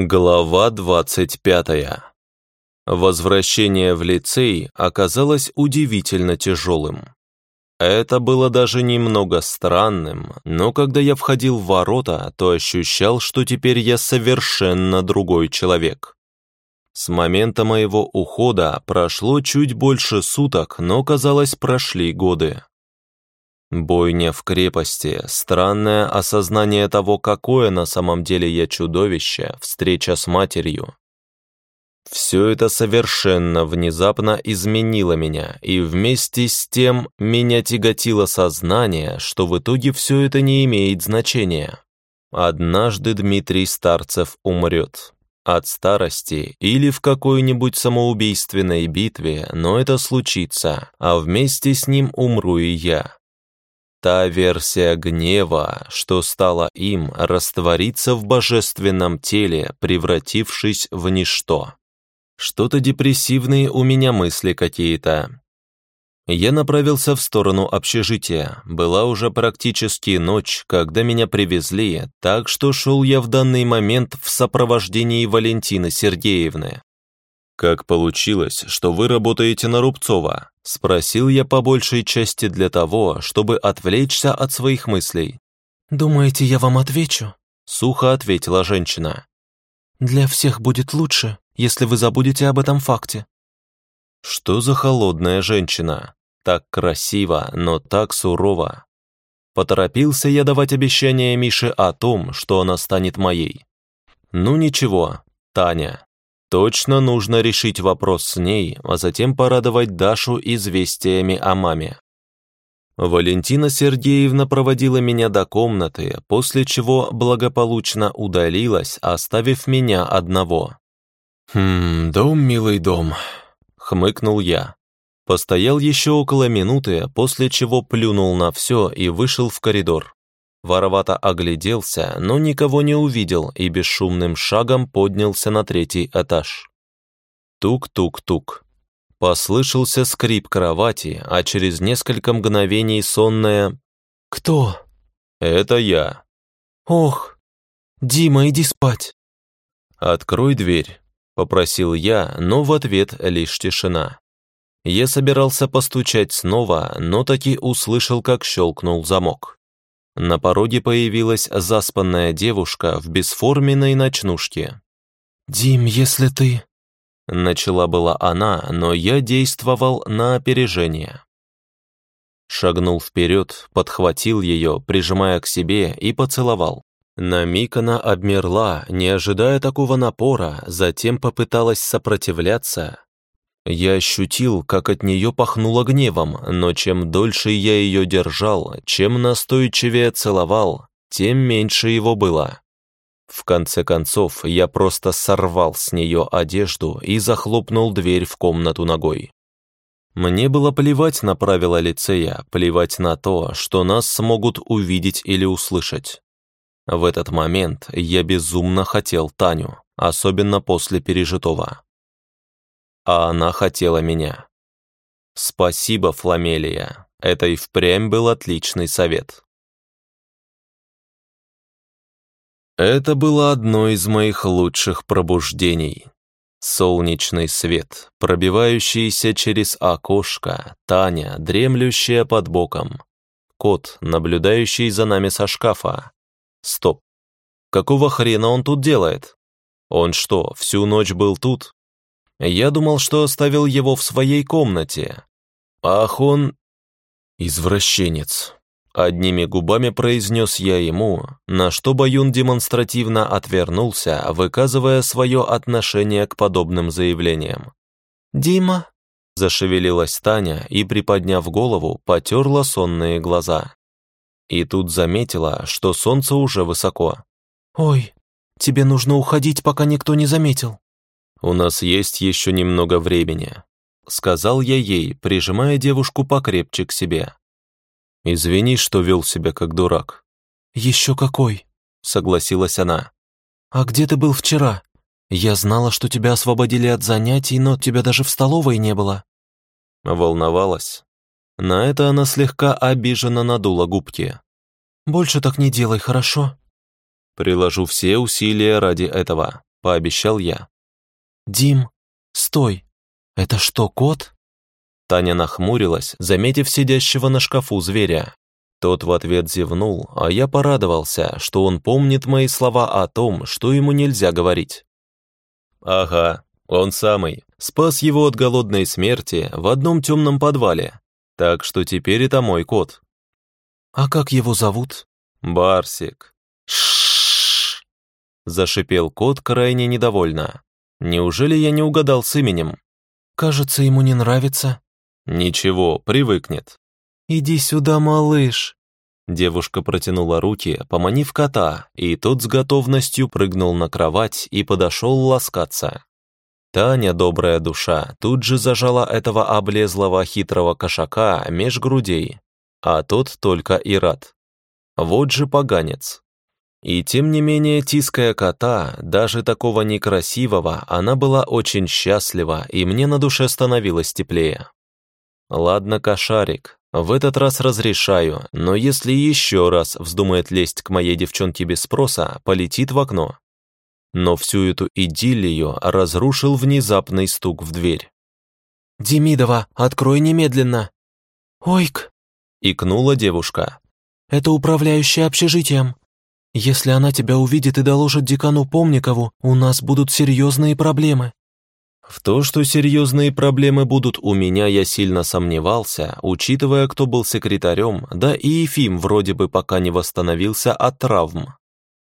Глава 25. Возвращение в лицей оказалось удивительно тяжелым. Это было даже немного странным, но когда я входил в ворота, то ощущал, что теперь я совершенно другой человек. С момента моего ухода прошло чуть больше суток, но, казалось, прошли годы. Бойня в крепости, странное осознание того, какое на самом деле я чудовище, встреча с матерью. Все это совершенно внезапно изменило меня, и вместе с тем меня тяготило сознание, что в итоге все это не имеет значения. Однажды Дмитрий Старцев умрет. От старости или в какой-нибудь самоубийственной битве, но это случится, а вместе с ним умру и я. Та версия гнева, что стала им, растворится в божественном теле, превратившись в ничто. Что-то депрессивные у меня мысли какие-то. Я направился в сторону общежития. Была уже практически ночь, когда меня привезли, так что шел я в данный момент в сопровождении Валентины Сергеевны. «Как получилось, что вы работаете на Рубцова?» Спросил я по большей части для того, чтобы отвлечься от своих мыслей. «Думаете, я вам отвечу?» Сухо ответила женщина. «Для всех будет лучше, если вы забудете об этом факте». Что за холодная женщина? Так красиво, но так сурово. Поторопился я давать обещание Мише о том, что она станет моей. Ну ничего, Таня, Точно нужно решить вопрос с ней, а затем порадовать Дашу известиями о маме. Валентина Сергеевна проводила меня до комнаты, после чего благополучно удалилась, оставив меня одного. «Хм, дом, милый дом», — хмыкнул я. Постоял еще около минуты, после чего плюнул на все и вышел в коридор. Воровато огляделся, но никого не увидел и бесшумным шагом поднялся на третий этаж. Тук-тук-тук. Послышался скрип кровати, а через несколько мгновений сонная «Кто?» «Это я». «Ох, Дима, иди спать». «Открой дверь», — попросил я, но в ответ лишь тишина. Я собирался постучать снова, но таки услышал, как щелкнул замок. На пороге появилась заспанная девушка в бесформенной ночнушке. «Дим, если ты...» Начала была она, но я действовал на опережение. Шагнул вперед, подхватил ее, прижимая к себе и поцеловал. На миг она обмерла, не ожидая такого напора, затем попыталась сопротивляться, я ощутил, как от нее пахнуло гневом, но чем дольше я ее держал, чем настойчивее целовал, тем меньше его было. В конце концов, я просто сорвал с нее одежду и захлопнул дверь в комнату ногой. Мне было плевать на правила лицея, плевать на то, что нас смогут увидеть или услышать. В этот момент я безумно хотел Таню, особенно после пережитого а она хотела меня. Спасибо, Фламелия, это и впрямь был отличный совет. Это было одно из моих лучших пробуждений. Солнечный свет, пробивающийся через окошко, Таня, дремлющая под боком, кот, наблюдающий за нами со шкафа. Стоп. Какого хрена он тут делает? Он что, всю ночь был тут? Я думал, что оставил его в своей комнате. Ах, он... Извращенец. Одними губами произнес я ему, на что Баюн демонстративно отвернулся, выказывая свое отношение к подобным заявлениям. «Дима?» Зашевелилась Таня и, приподняв голову, потерла сонные глаза. И тут заметила, что солнце уже высоко. «Ой, тебе нужно уходить, пока никто не заметил». «У нас есть еще немного времени», — сказал я ей, прижимая девушку покрепче к себе. «Извини, что вел себя как дурак». «Еще какой», — согласилась она. «А где ты был вчера? Я знала, что тебя освободили от занятий, но тебя даже в столовой не было». Волновалась. На это она слегка обиженно надула губки. «Больше так не делай, хорошо?» Приложу все усилия ради этого. — пообещал я. «Дим, стой! Это что, кот?» Таня нахмурилась, заметив сидящего на шкафу зверя. Тот в ответ зевнул, а я порадовался, что он помнит мои слова о том, что ему нельзя говорить. «Ага, он самый. Спас его от голодной смерти в одном темном подвале. Так что теперь это мой кот». «А как его зовут?» «Барсик». Шш! зашипел кот крайне недовольно. «Неужели я не угадал с именем?» «Кажется, ему не нравится». «Ничего, привыкнет». «Иди сюда, малыш». Девушка протянула руки, поманив кота, и тот с готовностью прыгнул на кровать и подошел ласкаться. Таня, добрая душа, тут же зажала этого облезлого хитрого кошака меж грудей, а тот только и рад. Вот же поганец. И тем не менее, тиская кота, даже такого некрасивого, она была очень счастлива, и мне на душе становилось теплее. Ладно, кошарик, в этот раз разрешаю, но если еще раз вздумает лезть к моей девчонке без спроса, полетит в окно. Но всю эту идиллию разрушил внезапный стук в дверь. «Демидова, открой немедленно!» «Ойк!» — икнула девушка. «Это управляющая общежитием. Если она тебя увидит и доложит декану Помникову, у нас будут серьезные проблемы». В то, что серьезные проблемы будут у меня, я сильно сомневался, учитывая, кто был секретарем, да и Ефим вроде бы пока не восстановился от травм.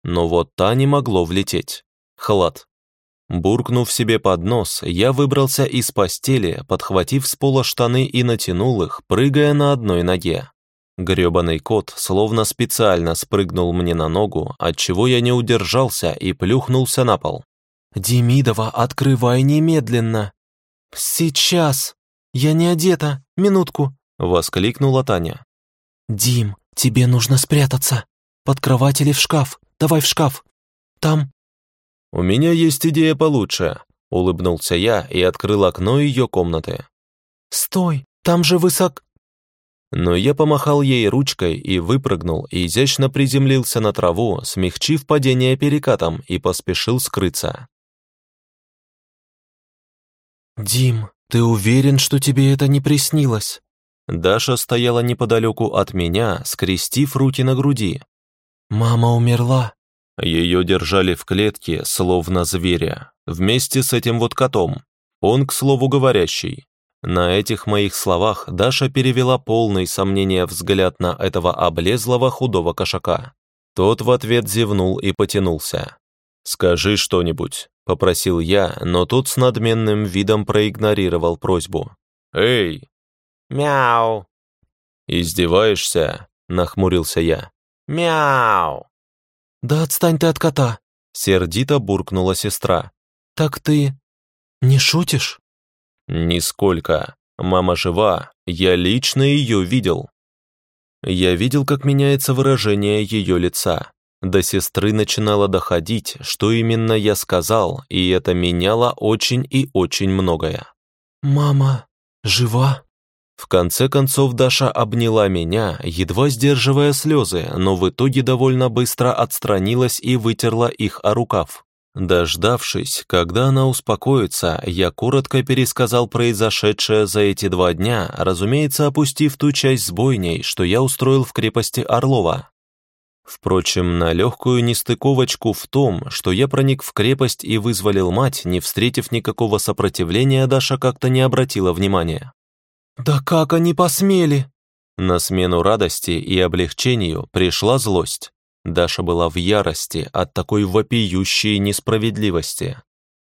Но вот та не могло влететь. Хлад. Буркнув себе под нос, я выбрался из постели, подхватив с пола штаны и натянул их, прыгая на одной ноге. Грёбаный кот словно специально спрыгнул мне на ногу, отчего я не удержался и плюхнулся на пол. «Демидова, открывай немедленно!» «Сейчас! Я не одета, минутку!» — воскликнула Таня. «Дим, тебе нужно спрятаться! Под кровать или в шкаф! Давай в шкаф! Там «У меня есть идея получше», — улыбнулся я и открыл окно ее комнаты. «Стой, там же высок...» Но я помахал ей ручкой и выпрыгнул, и изящно приземлился на траву, смягчив падение перекатом, и поспешил скрыться. «Дим, ты уверен, что тебе это не приснилось?» Даша стояла неподалеку от меня, скрестив руки на груди. «Мама умерла», ее держали в клетке, словно зверя, вместе с этим вот котом. Он, к слову, говорящий. На этих моих словах Даша перевела полный сомнения взгляд на этого облезлого худого кошака. Тот в ответ зевнул и потянулся. «Скажи что-нибудь», — попросил я, но тот с надменным видом проигнорировал просьбу. «Эй!» «Мяу!» «Издеваешься?» — нахмурился я. «Мяу!» «Да отстань ты от кота!» — сердито буркнула сестра. «Так ты не шутишь?» «Нисколько. Мама жива, я лично ее видел». Я видел, как меняется выражение ее лица. До сестры начинало доходить, что именно я сказал, и это меняло очень и очень многое. «Мама жива?» В конце концов Даша обняла меня, едва сдерживая слезы, но в итоге довольно быстро отстранилась и вытерла их о рукав. Дождавшись, когда она успокоится, я коротко пересказал произошедшее за эти два дня, разумеется, опустив ту часть с бойней, что я устроил в крепости Орлова. Впрочем, на легкую нестыковочку в том, что я проник в крепость и вызволил мать, не встретив никакого сопротивления, Даша как-то не обратила внимания. «Да как они посмели?» На смену радости и облегчению пришла злость. Даша была в ярости от такой вопиющей несправедливости.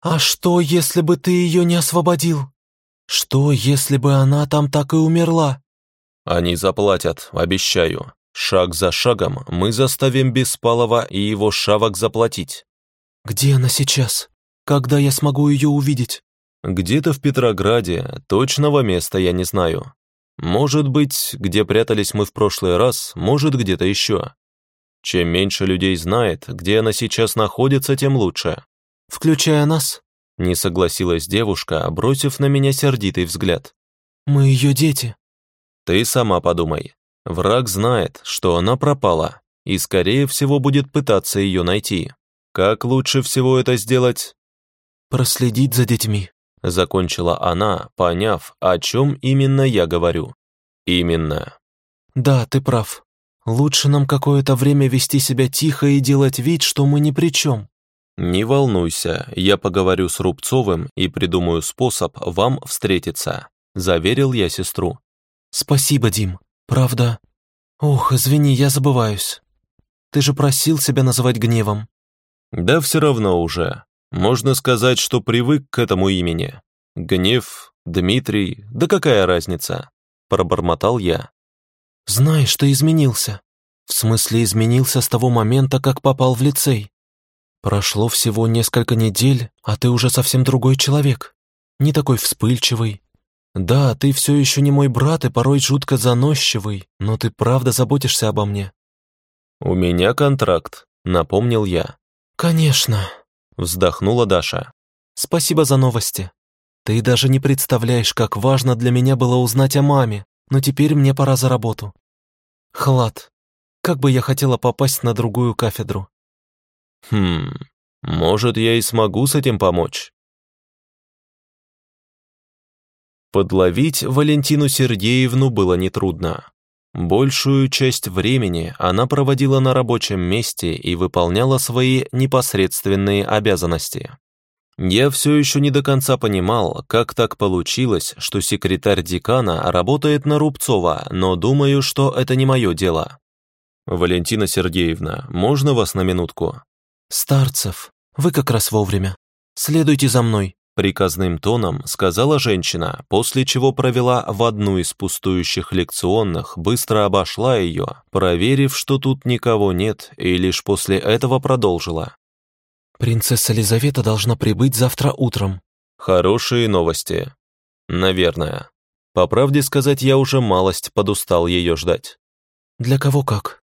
«А что, если бы ты ее не освободил? Что, если бы она там так и умерла?» «Они заплатят, обещаю. Шаг за шагом мы заставим Беспалова и его шавок заплатить». «Где она сейчас? Когда я смогу ее увидеть?» Где-то в Петрограде, точного места я не знаю. Может быть, где прятались мы в прошлый раз, может, где-то еще. Чем меньше людей знает, где она сейчас находится, тем лучше. Включая нас? Не согласилась девушка, бросив на меня сердитый взгляд. Мы ее дети. Ты сама подумай. Враг знает, что она пропала, и, скорее всего, будет пытаться ее найти. Как лучше всего это сделать? Проследить за детьми, закончила она, поняв, о чем именно я говорю. Именно. Да, ты прав. Лучше нам какое-то время вести себя тихо и делать вид, что мы ни при чем. Не волнуйся, я поговорю с Рубцовым и придумаю способ вам встретиться, заверил я сестру. Спасибо, Дим. Правда. Ох, извини, я забываюсь. Ты же просил себя называть гневом. Да все равно уже. Можно сказать, что привык к этому имени. Гнев, Дмитрий, да какая разница? Пробормотал я. Знаешь, ты изменился. В смысле, изменился с того момента, как попал в лицей. Прошло всего несколько недель, а ты уже совсем другой человек. Не такой вспыльчивый. Да, ты все еще не мой брат и порой жутко заносчивый, но ты правда заботишься обо мне. У меня контракт, напомнил я. Конечно, вздохнула Даша. Спасибо за новости. Ты даже не представляешь, как важно для меня было узнать о маме, но теперь мне пора за работу. Хлад, как бы я хотела попасть на другую кафедру. Хм, может, я и смогу с этим помочь. Подловить Валентину Сергеевну было нетрудно. Большую часть времени она проводила на рабочем месте и выполняла свои непосредственные обязанности. Я все еще не до конца понимал, как так получилось, что секретарь декана работает на Рубцова, но думаю, что это не мое дело. «Валентина Сергеевна, можно вас на минутку?» «Старцев, вы как раз вовремя. Следуйте за мной», Приказным тоном сказала женщина, после чего провела в одну из пустующих лекционных, быстро обошла ее, проверив, что тут никого нет, и лишь после этого продолжила. «Принцесса Лизавета должна прибыть завтра утром». «Хорошие новости. Наверное. По правде сказать, я уже малость подустал ее ждать». «Для кого как?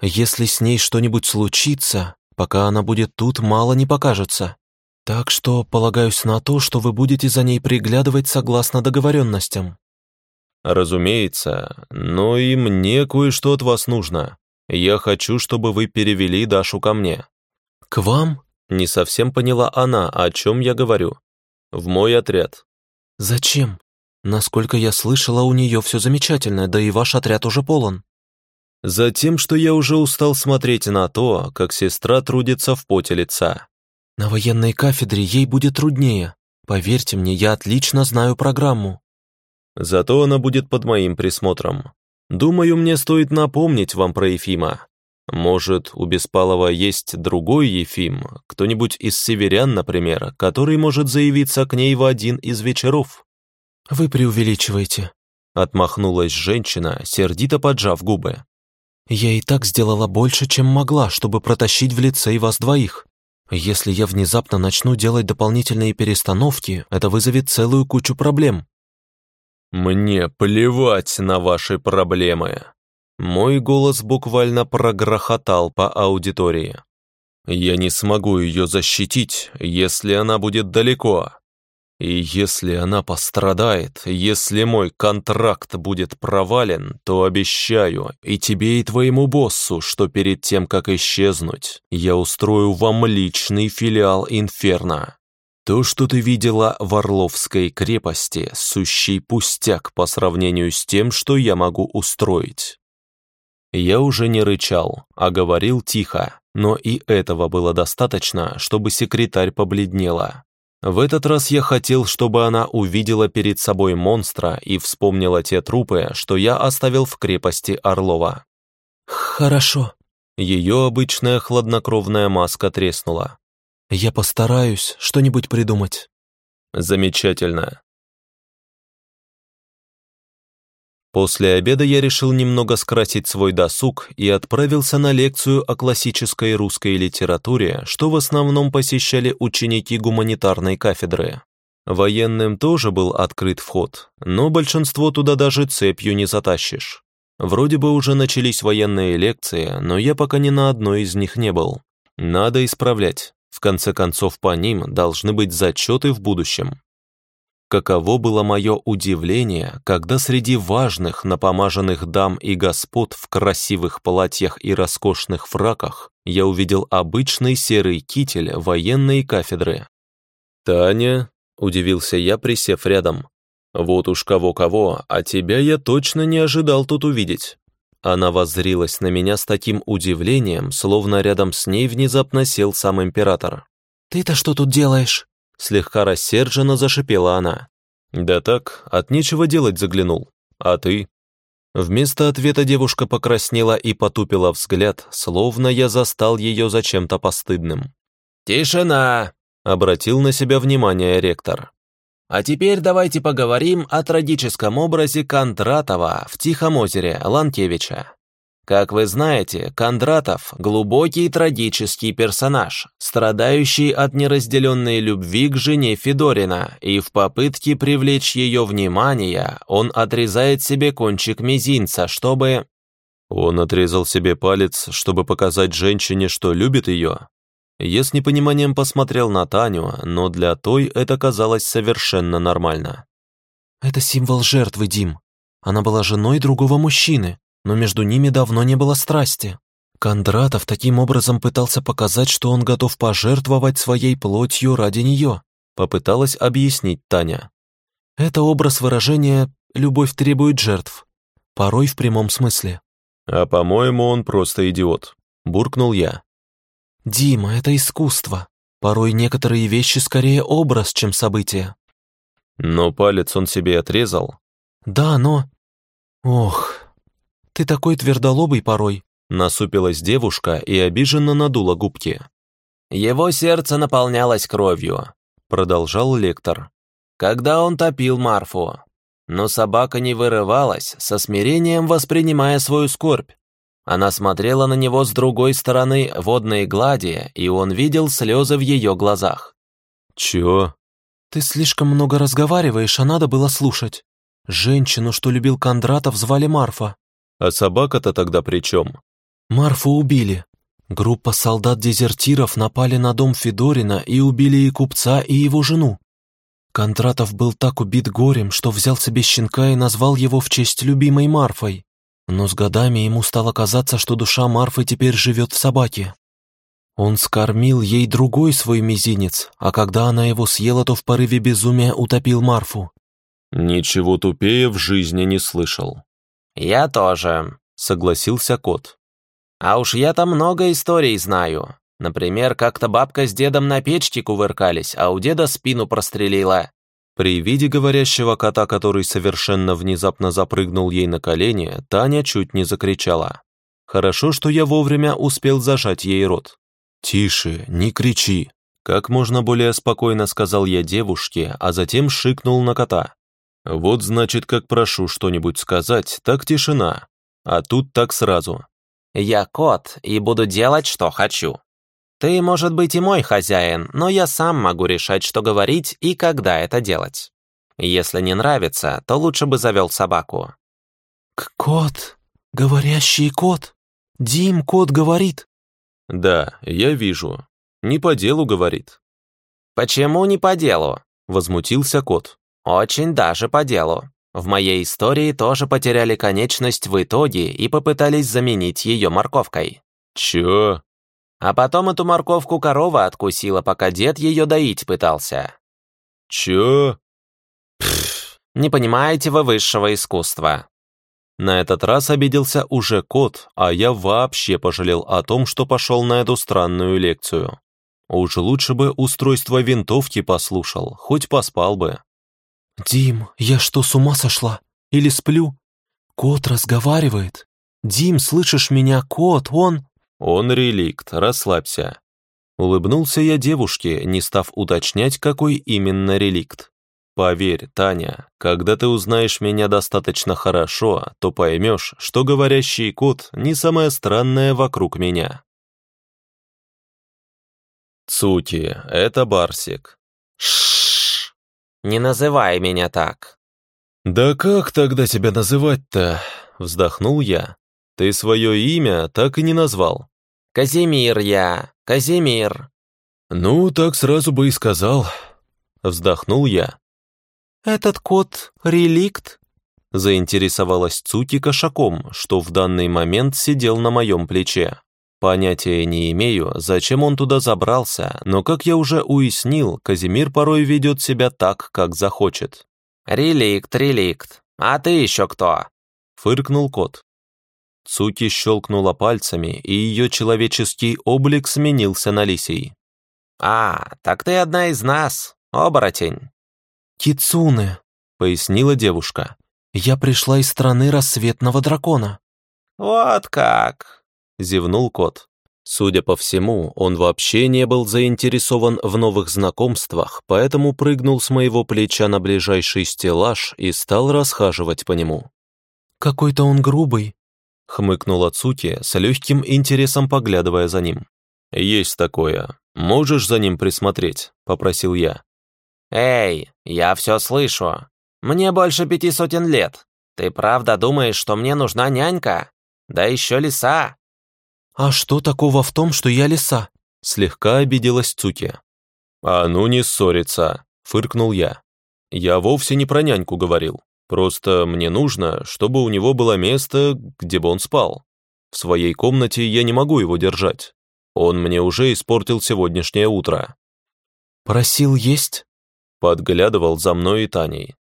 Если с ней что-нибудь случится, пока она будет тут, мало не покажется». Так что полагаюсь на то, что вы будете за ней приглядывать согласно договоренностям. Разумеется, но и мне кое-что от вас нужно. Я хочу, чтобы вы перевели Дашу ко мне. К вам? Не совсем поняла она, о чем я говорю. В мой отряд. Зачем? Насколько я слышала, у нее все замечательно, да и ваш отряд уже полон. Затем, что я уже устал смотреть на то, как сестра трудится в поте лица. На военной кафедре ей будет труднее. Поверьте мне, я отлично знаю программу. Зато она будет под моим присмотром. Думаю, мне стоит напомнить вам про Ефима. Может, у Беспалова есть другой Ефим, кто-нибудь из северян, например, который может заявиться к ней в один из вечеров? Вы преувеличиваете. Отмахнулась женщина, сердито поджав губы. Я и так сделала больше, чем могла, чтобы протащить в лицей вас двоих. Если я внезапно начну делать дополнительные перестановки, это вызовет целую кучу проблем. Мне плевать на ваши проблемы. Мой голос буквально прогрохотал по аудитории. Я не смогу ее защитить, если она будет далеко. И если она пострадает, если мой контракт будет провален, то обещаю и тебе, и твоему боссу, что перед тем, как исчезнуть, я устрою вам личный филиал Инферно. То, что ты видела в Орловской крепости, сущий пустяк по сравнению с тем, что я могу устроить. Я уже не рычал, а говорил тихо, но и этого было достаточно, чтобы секретарь побледнела. В этот раз я хотел, чтобы она увидела перед собой монстра и вспомнила те трупы, что я оставил в крепости Орлова. «Хорошо». Ее обычная хладнокровная маска треснула. «Я постараюсь что-нибудь придумать». «Замечательно. После обеда я решил немного скрасить свой досуг и отправился на лекцию о классической русской литературе, что в основном посещали ученики гуманитарной кафедры. Военным тоже был открыт вход, но большинство туда даже цепью не затащишь. Вроде бы уже начались военные лекции, но я пока ни на одной из них не был. Надо исправлять. В конце концов, по ним должны быть зачеты в будущем. Каково было мое удивление, когда среди важных напомаженных дам и господ в красивых платьях и роскошных фраках я увидел обычный серый китель военной кафедры. «Таня», — удивился я, присев рядом, — «вот уж кого-кого, а тебя я точно не ожидал тут увидеть». Она воззрилась на меня с таким удивлением, словно рядом с ней внезапно сел сам император. «Ты-то что тут делаешь?» Слегка рассерженно зашипела она. «Да так, от нечего делать заглянул. А ты?» Вместо ответа девушка покраснела и потупила взгляд, словно я застал ее за чем-то постыдным. «Тишина!» — обратил на себя внимание ректор. «А теперь давайте поговорим о трагическом образе Кондратова в Тихом озере Ланкевича. Как вы знаете, Кондратов – глубокий трагический персонаж, страдающий от неразделенной любви к жене Федорина, и в попытке привлечь ее внимание он отрезает себе кончик мизинца, чтобы... Он отрезал себе палец, чтобы показать женщине, что любит ее. Я с непониманием посмотрел на Таню, но для той это казалось совершенно нормально. «Это символ жертвы, Дим. Она была женой другого мужчины но между ними давно не было страсти. Кондратов таким образом пытался показать, что он готов пожертвовать своей плотью ради нее, попыталась объяснить Таня. Это образ выражения «любовь требует жертв», порой в прямом смысле. «А по-моему, он просто идиот», — буркнул я. «Дима, это искусство. Порой некоторые вещи скорее образ, чем событие». «Но палец он себе отрезал». «Да, но...» «Ох, ты такой твердолобый порой», насупилась девушка и обиженно надула губки. «Его сердце наполнялось кровью», продолжал лектор. «Когда он топил Марфу. Но собака не вырывалась, со смирением воспринимая свою скорбь. Она смотрела на него с другой стороны водной глади, и он видел слезы в ее глазах. «Чё?» «Ты слишком много разговариваешь, а надо было слушать. Женщину, что любил Кондратов, звали Марфа. А собака-то тогда при чем? Марфу убили. Группа солдат-дезертиров напали на дом Федорина и убили и купца, и его жену. Кондратов был так убит горем, что взял себе щенка и назвал его в честь любимой Марфой. Но с годами ему стало казаться, что душа Марфы теперь живет в собаке. Он скормил ей другой свой мизинец, а когда она его съела, то в порыве безумия утопил Марфу. Ничего тупее в жизни не слышал. «Я тоже», — согласился кот. «А уж я-то много историй знаю. Например, как-то бабка с дедом на печке кувыркались, а у деда спину прострелила». При виде говорящего кота, который совершенно внезапно запрыгнул ей на колени, Таня чуть не закричала. Хорошо, что я вовремя успел зажать ей рот. «Тише, не кричи», — как можно более спокойно сказал я девушке, а затем шикнул на кота. Вот значит, как прошу что-нибудь сказать, так тишина. А тут так сразу. Я кот и буду делать, что хочу. Ты, может быть, и мой хозяин, но я сам могу решать, что говорить и когда это делать. Если не нравится, то лучше бы завел собаку. «Кот? Говорящий кот? Дим, кот говорит?» «Да, я вижу. Не по делу говорит». «Почему не по делу?» — возмутился кот. Очень даже по делу. В моей истории тоже потеряли конечность в итоге и попытались заменить ее морковкой. Чё? А потом эту морковку корова откусила, пока дед ее доить пытался. Чё? Пфф, не понимаете вы высшего искусства. На этот раз обиделся уже кот, а я вообще пожалел о том, что пошел на эту странную лекцию. Уж лучше бы устройство винтовки послушал, хоть поспал бы. «Дим, я что, с ума сошла? Или сплю? Кот разговаривает. Дим, слышишь меня, кот, он...» «Он реликт, расслабься». Улыбнулся я девушке, не став уточнять, какой именно реликт. Поверь, Таня, когда ты узнаешь меня достаточно хорошо, то поймешь, что говорящий кот не самое странное вокруг меня. Цуки, это Барсик. Не называй меня так». «Да как тогда тебя называть-то?» — вздохнул я. «Ты свое имя так и не назвал». «Казимир я, Казимир». «Ну, так сразу бы и сказал», — вздохнул я. «Этот кот — реликт?» — заинтересовалась Цуки кошаком, что в данный момент сидел на моем плече. Понятия не имею, зачем он туда забрался, но, как я уже уяснил, Казимир порой ведет себя так, как захочет. «Реликт, реликт. А ты еще кто?» — фыркнул кот. Цуки щелкнула пальцами, и ее человеческий облик сменился на лисий. «А, так ты одна из нас, оборотень». «Кицуне», — пояснила девушка. «Я пришла из страны рассветного дракона». «Вот как!» — зевнул кот. Судя по всему, он вообще не был заинтересован в новых знакомствах, поэтому прыгнул с моего плеча на ближайший стеллаж и стал расхаживать по нему. «Какой-то он грубый», — хмыкнула Цуки, с легким интересом поглядывая за ним. «Есть такое. Можешь за ним присмотреть?» — попросил я. «Эй, я все слышу. Мне больше пяти сотен лет. Ты правда думаешь, что мне нужна нянька? Да еще лиса!» «А что такого в том, что я лиса?» Слегка обиделась Цуки. «А ну не ссориться», — фыркнул я. «Я вовсе не про няньку говорил. Просто мне нужно, чтобы у него было место, где бы он спал. В своей комнате я не могу его держать. Он мне уже испортил сегодняшнее утро». «Просил есть?» Подглядывал за мной и Таней.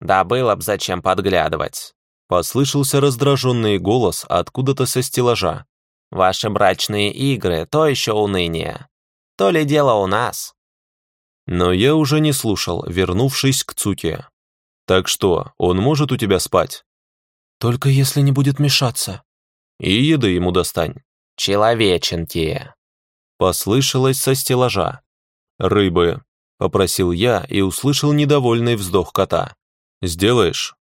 «Да было б зачем подглядывать!» Послышался раздраженный голос откуда-то со стеллажа. «Ваши брачные игры — то еще уныние. То ли дело у нас». Но я уже не слушал, вернувшись к Цуке. «Так что, он может у тебя спать?» «Только если не будет мешаться». «И еды ему достань». «Человеченки!» Послышалось со стеллажа. «Рыбы», — попросил я и услышал недовольный вздох кота. «Сделаешь?»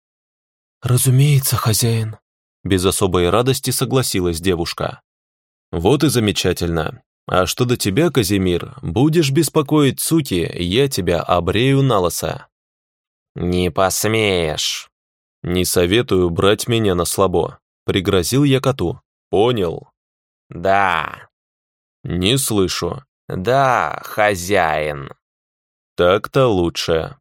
«Разумеется, хозяин», — без особой радости согласилась девушка. «Вот и замечательно. А что до тебя, Казимир, будешь беспокоить Цуки, я тебя обрею на лосо». «Не посмеешь». «Не советую брать меня на слабо», — пригрозил я коту. «Понял?» «Да». «Не слышу». «Да, хозяин». «Так-то лучше».